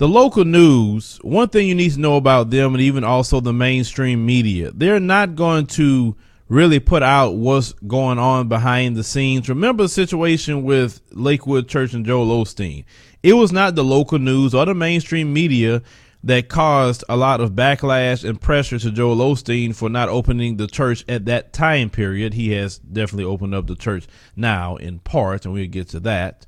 The local news, one thing you need to know about them and even also the mainstream media, they're not going to really put out what's going on behind the scenes. Remember the situation with Lakewood Church and Joel Osteen. It was not the local news or the mainstream media that caused a lot of backlash and pressure to Joel Osteen for not opening the church at that time period. He has definitely opened up the church now in part, and we'll get to that.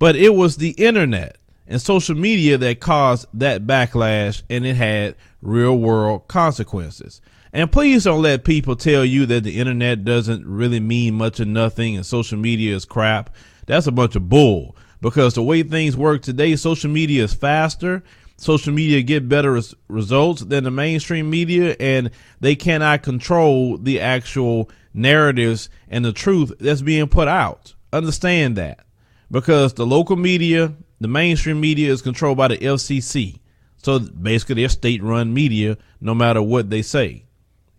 But it was the internet and social media that caused that backlash, and it had real world consequences. And please don't let people tell you that the internet doesn't really mean much of nothing and social media is crap. That's a bunch of bull because the way things work today, social media is faster. Social media get better res- results than the mainstream media, and they cannot control the actual narratives and the truth that's being put out. Understand that because the local media, the mainstream media is controlled by the FCC. So basically, they're state run media no matter what they say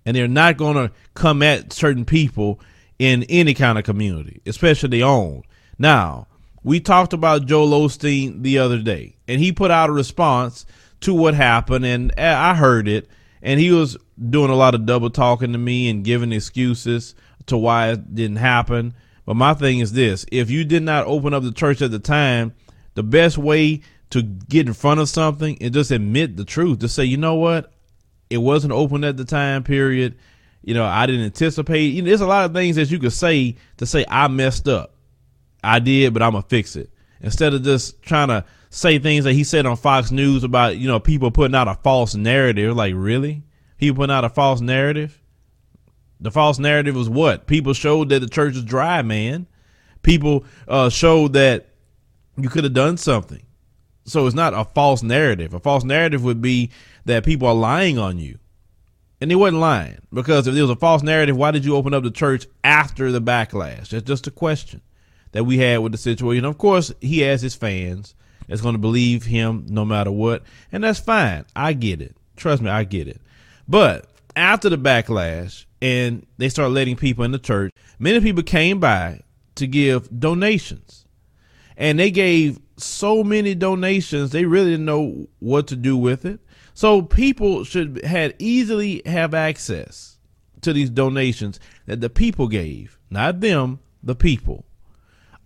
and they're not going to come at certain people in any kind of community, especially their own. Now, we talked about Joel Osteen the other day, and he put out a response to what happened, and uh, I heard it, and he was doing a lot of double talking to me and giving excuses to why it didn't happen. But my thing is this if you did not open up the church at the time, the best way to get in front of something and just admit the truth. Just say, you know what? It wasn't open at the time period. You know, I didn't anticipate. You know, there's a lot of things that you could say to say I messed up. I did, but I'm gonna fix it. Instead of just trying to say things that he said on Fox News about, you know, people putting out a false narrative. Like, really? People putting out a false narrative? The false narrative was what? People showed that the church was dry, man. People uh, showed that you could have done something. So it's not a false narrative. A false narrative would be that people are lying on you. And they wasn't lying because if there was a false narrative, why did you open up the church after the backlash? That's just a question that we had with the situation. Of course, he has his fans that's going to believe him no matter what, and that's fine. I get it. Trust me, I get it. But after the backlash and they start letting people in the church, many people came by to give donations. And they gave so many donations, they really didn't know what to do with it. So people should had easily have access to these donations that the people gave, not them, the people.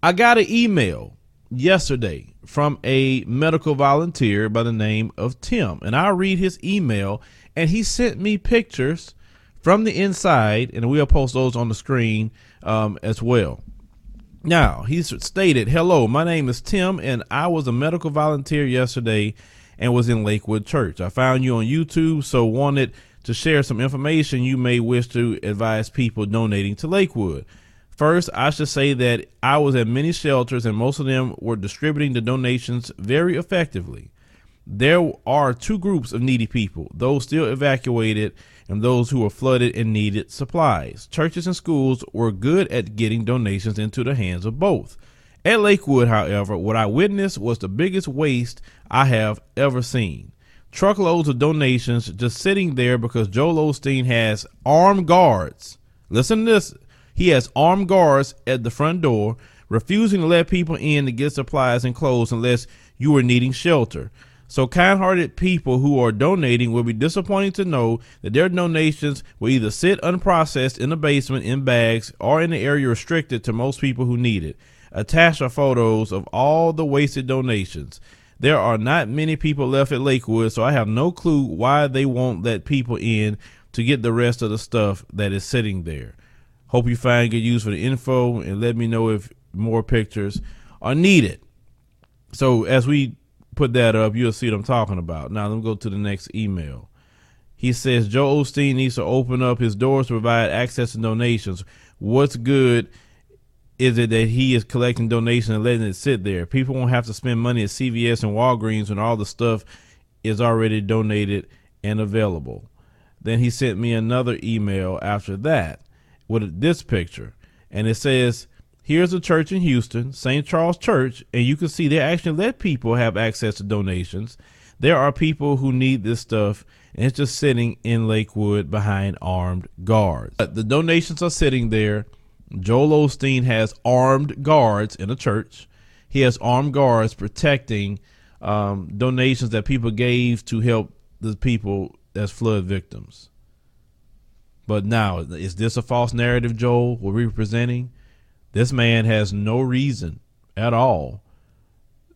I got an email yesterday from a medical volunteer by the name of Tim, and I read his email, and he sent me pictures from the inside, and we'll post those on the screen um, as well. Now, he stated, Hello, my name is Tim, and I was a medical volunteer yesterday and was in Lakewood Church. I found you on YouTube, so wanted to share some information you may wish to advise people donating to Lakewood. First, I should say that I was at many shelters and most of them were distributing the donations very effectively. There are two groups of needy people those still evacuated and those who were flooded and needed supplies. Churches and schools were good at getting donations into the hands of both. At Lakewood, however, what I witnessed was the biggest waste I have ever seen. Truckloads of donations just sitting there because Joel Osteen has armed guards. Listen to this. He has armed guards at the front door, refusing to let people in to get supplies and clothes unless you are needing shelter. So kind hearted people who are donating will be disappointed to know that their donations will either sit unprocessed in the basement in bags or in the area restricted to most people who need it. Attached are photos of all the wasted donations. There are not many people left at Lakewood, so I have no clue why they won't let people in to get the rest of the stuff that is sitting there. Hope you find good use for the info and let me know if more pictures are needed. So as we put that up, you'll see what I'm talking about. Now let me go to the next email. He says Joe Osteen needs to open up his doors to provide access to donations. What's good is it that he is collecting donations and letting it sit there? People won't have to spend money at CVS and Walgreens when all the stuff is already donated and available. Then he sent me another email after that with this picture, and it says, Here's a church in Houston, St. Charles Church, and you can see they actually let people have access to donations. There are people who need this stuff, and it's just sitting in Lakewood behind armed guards. But the donations are sitting there Joel Osteen has armed guards in a church. He has armed guards protecting um, donations that people gave to help the people as flood victims. But now, is this a false narrative, Joel, we're representing? This man has no reason at all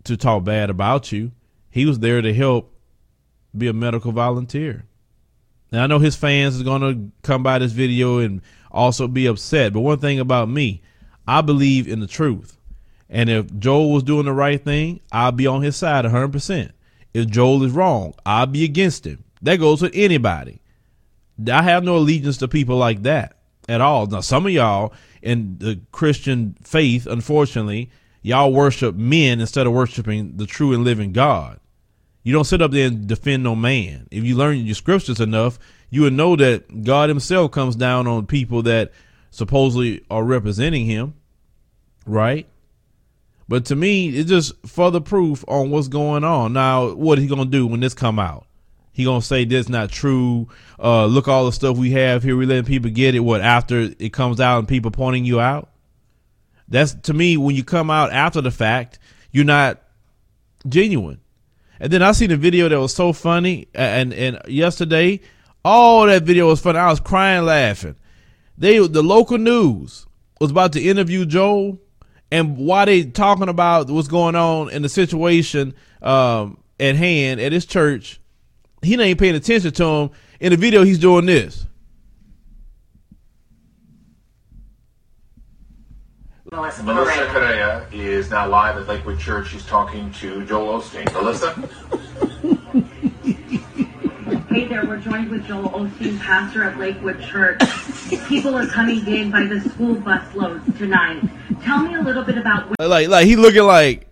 to talk bad about you. He was there to help be a medical volunteer. Now I know his fans is gonna come by this video and also be upset. But one thing about me, I believe in the truth. And if Joel was doing the right thing, I'll be on his side 100%. If Joel is wrong, I'll be against him. That goes with anybody. I have no allegiance to people like that at all. Now, some of y'all in the Christian faith, unfortunately, y'all worship men instead of worshiping the true and living God. You don't sit up there and defend no man. If you learn your scriptures enough, you would know that God Himself comes down on people that supposedly are representing Him, right? But to me, it's just further proof on what's going on. Now, what is he gonna do when this come out? He gonna say this not true. Uh, look all the stuff we have here. We letting people get it. What after it comes out and people pointing you out? That's to me when you come out after the fact, you're not genuine. And then I seen a video that was so funny, and and yesterday, all that video was funny. I was crying laughing. They the local news was about to interview Joel, and while they talking about what's going on in the situation um, at hand at his church, he ain't paying attention to him. In the video, he's doing this. Melissa, Melissa Correa is now live at Lakewood Church. She's talking to Joel Osteen. Melissa? hey there, we're joined with Joel Osteen, pastor at Lakewood Church. People are coming in by the school bus loads tonight. Tell me a little bit about... Like, like he looking like,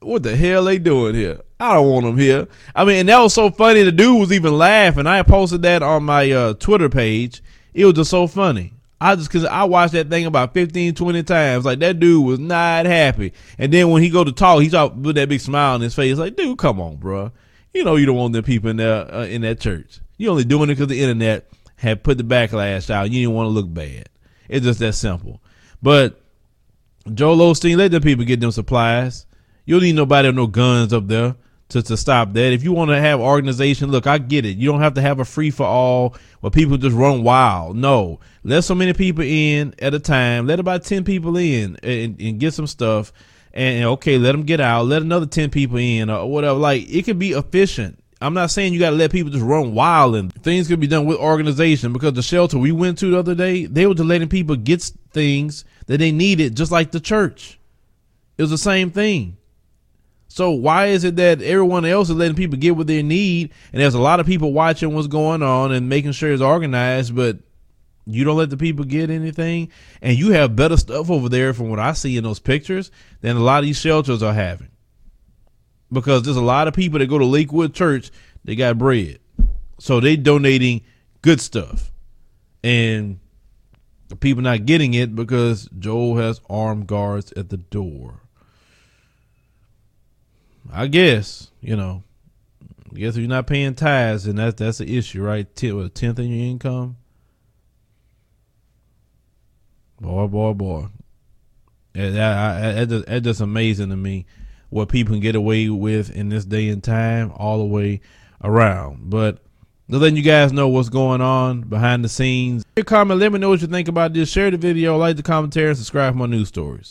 what the hell they doing here? I don't want them here. I mean, and that was so funny. The dude was even laughing. I posted that on my uh, Twitter page. It was just so funny. I just cause I watched that thing about 15, 20 times. Like that dude was not happy. And then when he go to talk, he's out with that big smile on his face. Like, dude, come on, bro. You know you don't want them people in there uh, in that church. You only doing it because the internet had put the backlash out. You didn't want to look bad. It's just that simple. But Joel Osteen, let them people get them supplies. You don't need nobody with no guns up there to, to stop that. If you want to have organization, look, I get it. You don't have to have a free for all where people just run wild. No, let so many people in at a time. Let about 10 people in and, and get some stuff. And, and, okay, let them get out. Let another 10 people in or whatever. Like it can be efficient. I'm not saying you got to let people just run wild and things can be done with organization because the shelter we went to the other day, they were just letting people get things that they needed, just like the church. It was the same thing. So why is it that everyone else is letting people get what they need, and there's a lot of people watching what's going on and making sure it's organized, but you don't let the people get anything, and you have better stuff over there from what I see in those pictures than a lot of these shelters are having. Because there's a lot of people that go to Lakewood Church, they got bread, so they donating good stuff, and the people not getting it because Joel has armed guards at the door. I guess you know. I guess if you're not paying tithes, and that's that's an issue, right? a tenth of your income. Boy, boy, boy. That, that, that, that's just amazing to me what people can get away with in this day and time, all the way around. But letting you guys know what's going on behind the scenes. Your Comment, let me know what you think about this. Share the video, like the commentary, and subscribe for more news stories.